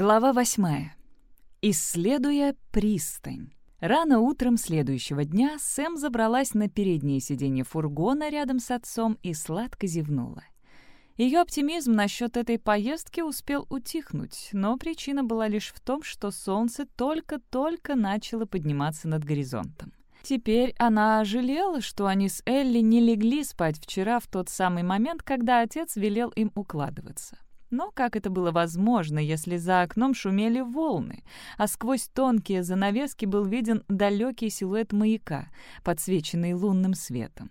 Глава восьмая. Исследуя пристань. Рано утром следующего дня Сэм забралась на переднее сиденье фургона рядом с отцом и сладко зевнула. Ее оптимизм насчет этой поездки успел утихнуть, но причина была лишь в том, что солнце только-только начало подниматься над горизонтом. Теперь она жалела, что они с Элли не легли спать вчера в тот самый момент, когда отец велел им укладываться. Но как это было возможно, если за окном шумели волны, а сквозь тонкие занавески был виден далекий силуэт маяка, подсвеченный лунным светом?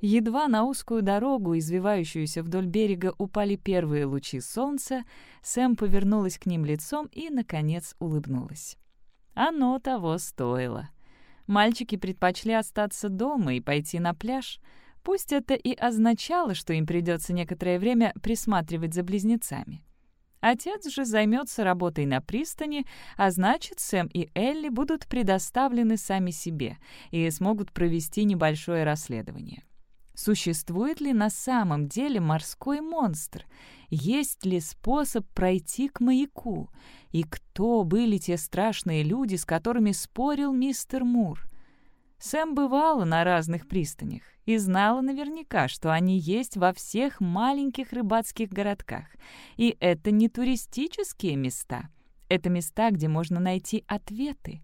Едва на узкую дорогу, извивающуюся вдоль берега, упали первые лучи солнца, Сэм повернулась к ним лицом и, наконец, улыбнулась. Оно того стоило. Мальчики предпочли остаться дома и пойти на пляж. Пусть это и означало, что им придется некоторое время присматривать за близнецами. Отец же займется работой на пристани, а значит, Сэм и Элли будут предоставлены сами себе и смогут провести небольшое расследование. Существует ли на самом деле морской монстр? Есть ли способ пройти к маяку? И кто были те страшные люди, с которыми спорил мистер Мур? Сэм бывала на разных пристанях и знала наверняка, что они есть во всех маленьких рыбацких городках. И это не туристические места. Это места, где можно найти ответы.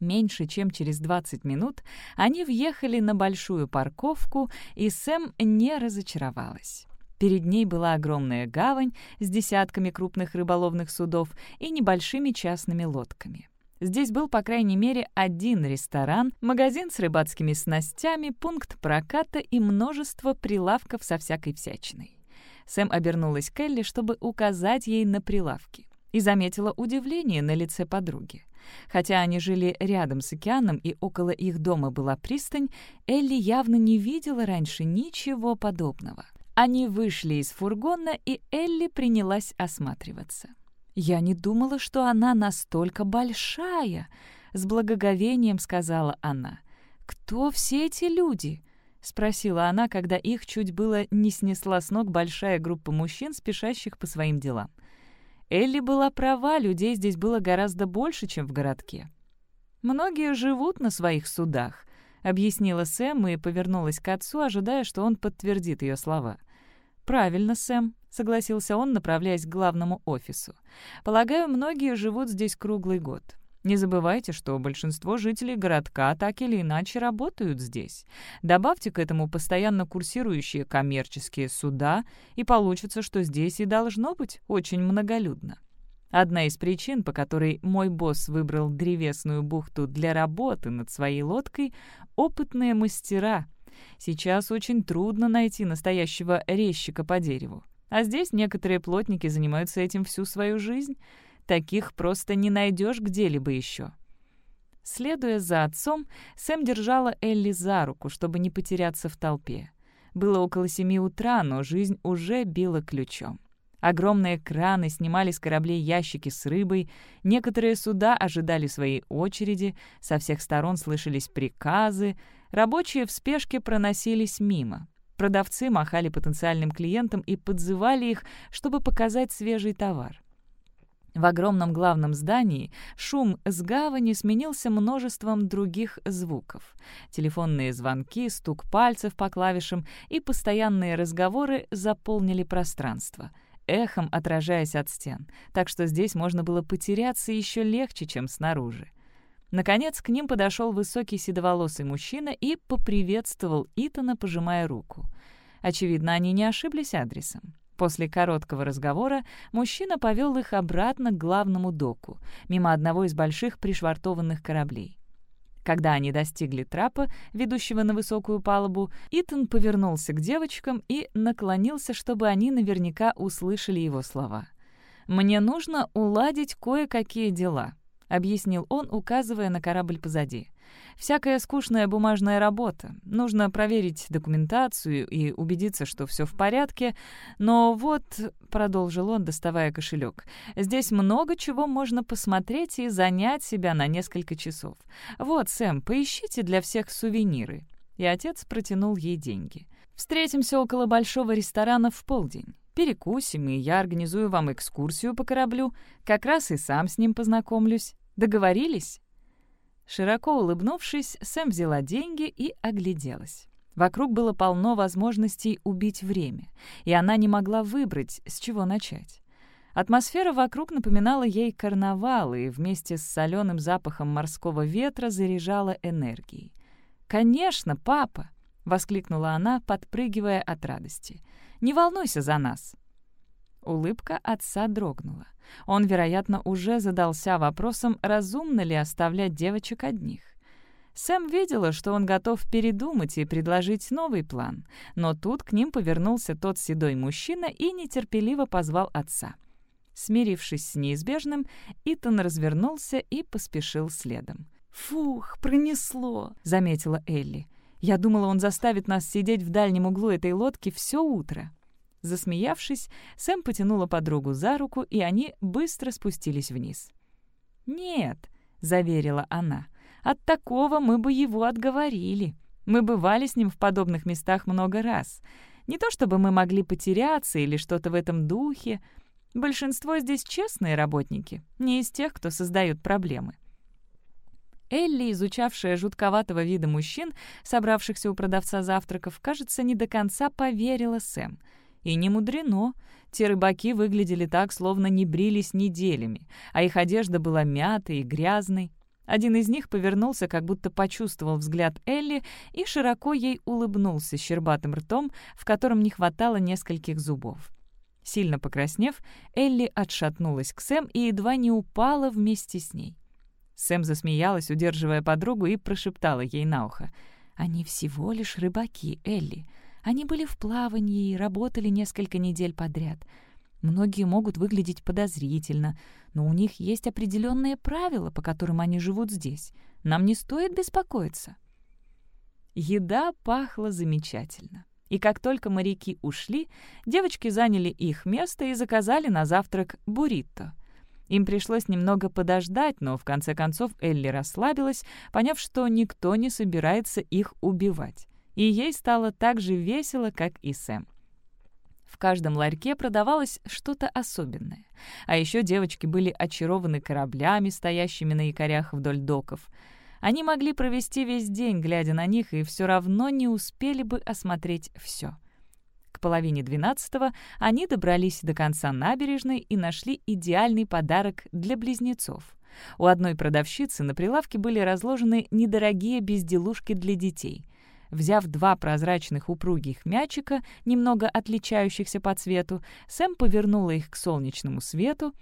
Меньше чем через 20 минут они въехали на большую парковку, и Сэм не разочаровалась. Перед ней была огромная гавань с десятками крупных рыболовных судов и небольшими частными лодками. Здесь был, по крайней мере, один ресторан, магазин с рыбацкими снастями, пункт проката и множество прилавков со всякой всячиной. Сэм обернулась к Элли, чтобы указать ей на прилавки, и заметила удивление на лице подруги. Хотя они жили рядом с океаном и около их дома была пристань, Элли явно не видела раньше ничего подобного. Они вышли из фургона, и Элли принялась осматриваться. «Я не думала, что она настолько большая», — с благоговением сказала она. «Кто все эти люди?» — спросила она, когда их чуть было не снесла с ног большая группа мужчин, спешащих по своим делам. Элли была права, людей здесь было гораздо больше, чем в городке. «Многие живут на своих судах», — объяснила Сэм и повернулась к отцу, ожидая, что он подтвердит ее слова. «Правильно, Сэм», — согласился он, направляясь к главному офису. «Полагаю, многие живут здесь круглый год. Не забывайте, что большинство жителей городка так или иначе работают здесь. Добавьте к этому постоянно курсирующие коммерческие суда, и получится, что здесь и должно быть очень многолюдно. Одна из причин, по которой мой босс выбрал древесную бухту для работы над своей лодкой — опытные мастера. Сейчас очень трудно найти настоящего резчика по дереву. А здесь некоторые плотники занимаются этим всю свою жизнь — Таких просто не найдешь где-либо еще. Следуя за отцом, Сэм держала Элли за руку, чтобы не потеряться в толпе. Было около семи утра, но жизнь уже била ключом. Огромные краны снимали с кораблей ящики с рыбой, некоторые суда ожидали своей очереди, со всех сторон слышались приказы, рабочие в спешке проносились мимо. Продавцы махали потенциальным клиентам и подзывали их, чтобы показать свежий товар. В огромном главном здании шум с гавани сменился множеством других звуков. Телефонные звонки, стук пальцев по клавишам и постоянные разговоры заполнили пространство, эхом отражаясь от стен, так что здесь можно было потеряться еще легче, чем снаружи. Наконец к ним подошел высокий седоволосый мужчина и поприветствовал Итана, пожимая руку. Очевидно, они не ошиблись адресом. После короткого разговора мужчина повел их обратно к главному доку, мимо одного из больших пришвартованных кораблей. Когда они достигли трапа, ведущего на высокую палубу, Итан повернулся к девочкам и наклонился, чтобы они наверняка услышали его слова. «Мне нужно уладить кое-какие дела», — объяснил он, указывая на корабль позади. Всякая скучная бумажная работа. Нужно проверить документацию и убедиться, что все в порядке. Но вот, — продолжил он, доставая кошелек, — здесь много чего можно посмотреть и занять себя на несколько часов. Вот, Сэм, поищите для всех сувениры. И отец протянул ей деньги. «Встретимся около большого ресторана в полдень. Перекусим, и я организую вам экскурсию по кораблю. Как раз и сам с ним познакомлюсь. Договорились?» Широко улыбнувшись, Сэм взяла деньги и огляделась. Вокруг было полно возможностей убить время, и она не могла выбрать, с чего начать. Атмосфера вокруг напоминала ей карнавал и вместе с соленым запахом морского ветра заряжала энергией. «Конечно, папа!» — воскликнула она, подпрыгивая от радости. «Не волнуйся за нас!» Улыбка отца дрогнула. Он, вероятно, уже задался вопросом, разумно ли оставлять девочек одних. Сэм видела, что он готов передумать и предложить новый план, но тут к ним повернулся тот седой мужчина и нетерпеливо позвал отца. Смирившись с неизбежным, Итан развернулся и поспешил следом. «Фух, пронесло!» — заметила Элли. «Я думала, он заставит нас сидеть в дальнем углу этой лодки все утро». Засмеявшись, Сэм потянула подругу за руку, и они быстро спустились вниз. «Нет», — заверила она, — «от такого мы бы его отговорили. Мы бывали с ним в подобных местах много раз. Не то чтобы мы могли потеряться или что-то в этом духе. Большинство здесь честные работники, не из тех, кто создает проблемы». Элли, изучавшая жутковатого вида мужчин, собравшихся у продавца завтраков, кажется, не до конца поверила Сэм — и не мудрено. Те рыбаки выглядели так, словно не брились неделями, а их одежда была мятой и грязной. Один из них повернулся, как будто почувствовал взгляд Элли и широко ей улыбнулся щербатым ртом, в котором не хватало нескольких зубов. Сильно покраснев, Элли отшатнулась к Сэм и едва не упала вместе с ней. Сэм засмеялась, удерживая подругу, и прошептала ей на ухо. «Они всего лишь рыбаки, Элли. Они были в плавании и работали несколько недель подряд. Многие могут выглядеть подозрительно, но у них есть определенные правила, по которым они живут здесь. Нам не стоит беспокоиться. Еда пахла замечательно. И как только моряки ушли, девочки заняли их место и заказали на завтрак буррито. Им пришлось немного подождать, но в конце концов Элли расслабилась, поняв, что никто не собирается их убивать и ей стало так же весело, как и Сэм. В каждом ларьке продавалось что-то особенное. А еще девочки были очарованы кораблями, стоящими на якорях вдоль доков. Они могли провести весь день, глядя на них, и все равно не успели бы осмотреть все. К половине двенадцатого они добрались до конца набережной и нашли идеальный подарок для близнецов. У одной продавщицы на прилавке были разложены недорогие безделушки для детей. Взяв два прозрачных упругих мячика, немного отличающихся по цвету, Сэм повернула их к солнечному свету.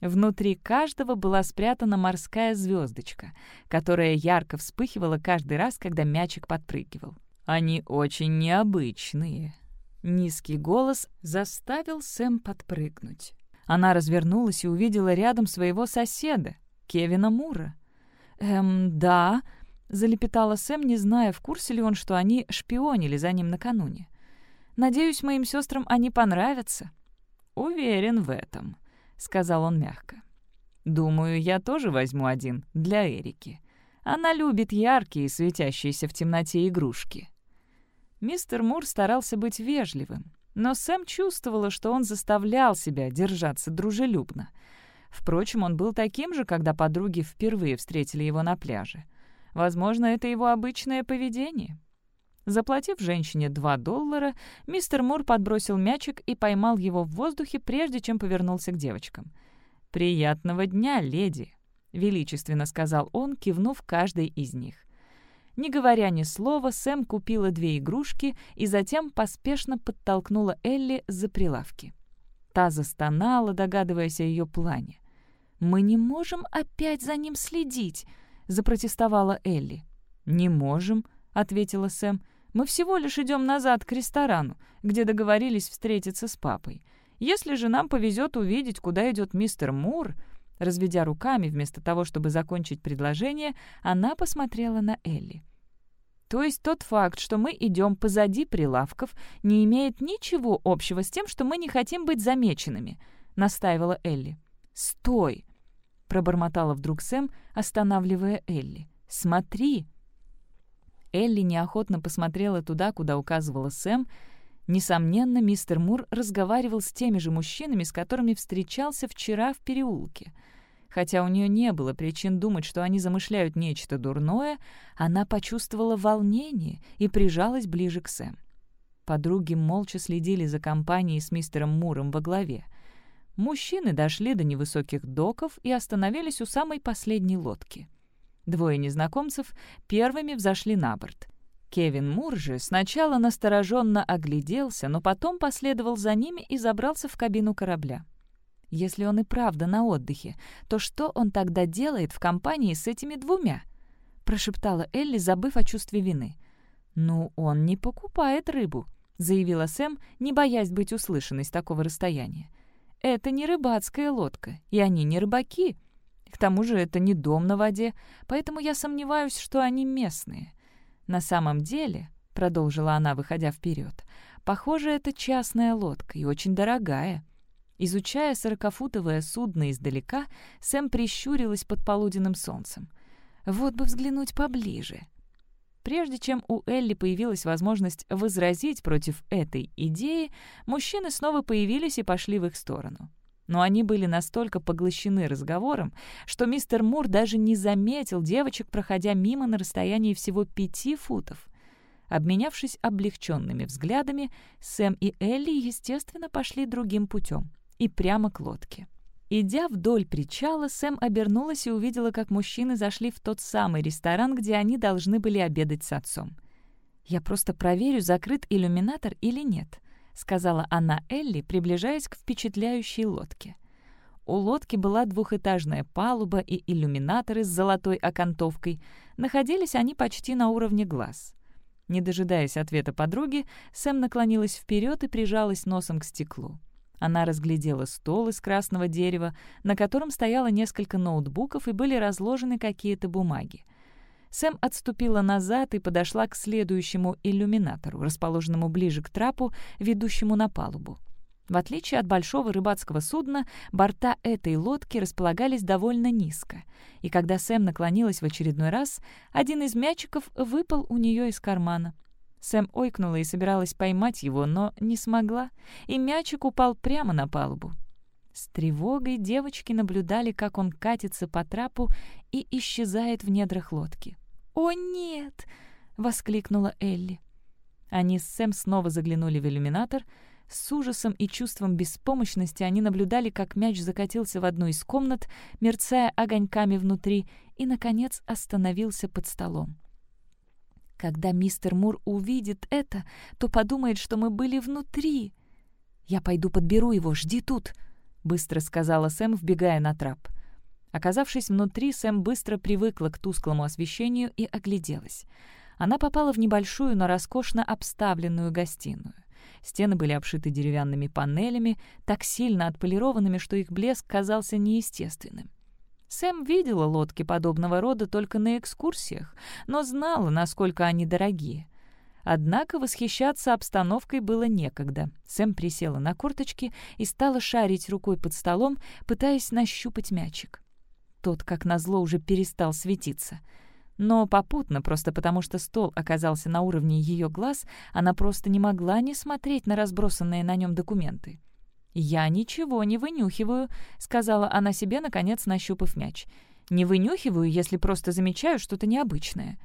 Внутри каждого была спрятана морская звездочка, которая ярко вспыхивала каждый раз, когда мячик подпрыгивал. «Они очень необычные». Низкий голос заставил Сэм подпрыгнуть. Она развернулась и увидела рядом своего соседа, Кевина Мура. «Эм, да», — залепетала Сэм, не зная, в курсе ли он, что они шпионили за ним накануне. «Надеюсь, моим сестрам они понравятся». «Уверен в этом», — сказал он мягко. «Думаю, я тоже возьму один для Эрики. Она любит яркие, светящиеся в темноте игрушки». Мистер Мур старался быть вежливым, но Сэм чувствовала, что он заставлял себя держаться дружелюбно. Впрочем, он был таким же, когда подруги впервые встретили его на пляже — Возможно, это его обычное поведение. Заплатив женщине 2 доллара, мистер Мур подбросил мячик и поймал его в воздухе, прежде чем повернулся к девочкам. «Приятного дня, леди!» — величественно сказал он, кивнув каждой из них. Не говоря ни слова, Сэм купила две игрушки и затем поспешно подтолкнула Элли за прилавки. Та застонала, догадываясь о ее плане. «Мы не можем опять за ним следить!» — запротестовала Элли. «Не можем», — ответила Сэм. «Мы всего лишь идем назад к ресторану, где договорились встретиться с папой. Если же нам повезет увидеть, куда идет мистер Мур...» Разведя руками, вместо того, чтобы закончить предложение, она посмотрела на Элли. То есть тот факт, что мы идем позади прилавков, не имеет ничего общего с тем, что мы не хотим быть замеченными, настаивала Элли. Стой! — пробормотала вдруг Сэм, останавливая Элли. «Смотри!» Элли неохотно посмотрела туда, куда указывала Сэм. Несомненно, мистер Мур разговаривал с теми же мужчинами, с которыми встречался вчера в переулке. Хотя у нее не было причин думать, что они замышляют нечто дурное, она почувствовала волнение и прижалась ближе к Сэм. Подруги молча следили за компанией с мистером Муром во главе. Мужчины дошли до невысоких доков и остановились у самой последней лодки. Двое незнакомцев первыми взошли на борт. Кевин Мур же сначала настороженно огляделся, но потом последовал за ними и забрался в кабину корабля. Если он и правда на отдыхе, то что он тогда делает в компании с этими двумя? Прошептала Элли, забыв о чувстве вины. «Ну, он не покупает рыбу», — заявила Сэм, не боясь быть услышанной с такого расстояния. «Это не рыбацкая лодка, и они не рыбаки. К тому же это не дом на воде, поэтому я сомневаюсь, что они местные. На самом деле, — продолжила она, выходя вперед, — похоже, это частная лодка и очень дорогая. Изучая сорокафутовое судно издалека, Сэм прищурилась под полуденным солнцем. Вот бы взглянуть поближе. Прежде чем у Элли появилась возможность возразить против этой идеи, мужчины снова появились и пошли в их сторону. Но они были настолько поглощены разговором, что мистер Мур даже не заметил девочек, проходя мимо на расстоянии всего пяти футов. Обменявшись облегченными взглядами, Сэм и Элли, естественно, пошли другим путем и прямо к лодке. Идя вдоль причала, Сэм обернулась и увидела, как мужчины зашли в тот самый ресторан, где они должны были обедать с отцом. «Я просто проверю, закрыт иллюминатор или нет», — сказала она Элли, приближаясь к впечатляющей лодке. У лодки была двухэтажная палуба и иллюминаторы с золотой окантовкой. Находились они почти на уровне глаз. Не дожидаясь ответа подруги, Сэм наклонилась вперед и прижалась носом к стеклу. Она разглядела стол из красного дерева, на котором стояло несколько ноутбуков и были разложены какие-то бумаги. Сэм отступила назад и подошла к следующему иллюминатору, расположенному ближе к трапу, ведущему на палубу. В отличие от большого рыбацкого судна, борта этой лодки располагались довольно низко, и когда Сэм наклонилась в очередной раз, один из мячиков выпал у нее из кармана. Сэм ойкнула и собиралась поймать его, но не смогла, и мячик упал прямо на палубу. С тревогой девочки наблюдали, как он катится по трапу и исчезает в недрах лодки. «О, нет!» — воскликнула Элли. Они с Сэм снова заглянули в иллюминатор. С ужасом и чувством беспомощности они наблюдали, как мяч закатился в одну из комнат, мерцая огоньками внутри, и, наконец, остановился под столом. «Когда мистер Мур увидит это, то подумает, что мы были внутри. Я пойду подберу его, жди тут», быстро сказала Сэм, вбегая на трап. Оказавшись внутри, Сэм быстро привыкла к тусклому освещению и огляделась. Она попала в небольшую, но роскошно обставленную гостиную. Стены были обшиты деревянными панелями, так сильно отполированными, что их блеск казался неестественным. Сэм видела лодки подобного рода только на экскурсиях, но знала, насколько они дорогие. Однако восхищаться обстановкой было некогда. Сэм присела на корточки и стала шарить рукой под столом, пытаясь нащупать мячик. Тот, как назло, уже перестал светиться. Но попутно, просто потому что стол оказался на уровне ее глаз, она просто не могла не смотреть на разбросанные на нем документы. «Я ничего не вынюхиваю», — сказала она себе, наконец нащупав мяч. «Не вынюхиваю, если просто замечаю что-то необычное».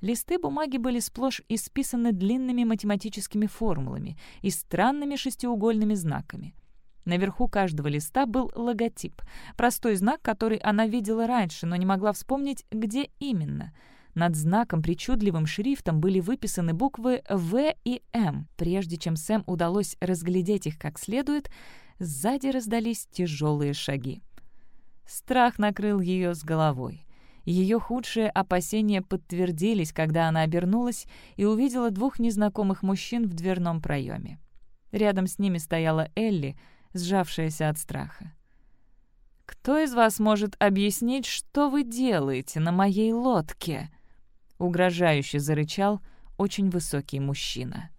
Листы бумаги были сплошь исписаны длинными математическими формулами и странными шестиугольными знаками. Наверху каждого листа был логотип, простой знак, который она видела раньше, но не могла вспомнить, где именно. Над знаком причудливым шрифтом были выписаны буквы «В» и «М». Прежде чем Сэм удалось разглядеть их как следует, сзади раздались тяжелые шаги. Страх накрыл ее с головой. Ее худшие опасения подтвердились, когда она обернулась и увидела двух незнакомых мужчин в дверном проеме. Рядом с ними стояла Элли, сжавшаяся от страха. «Кто из вас может объяснить, что вы делаете на моей лодке?» — угрожающе зарычал очень высокий мужчина.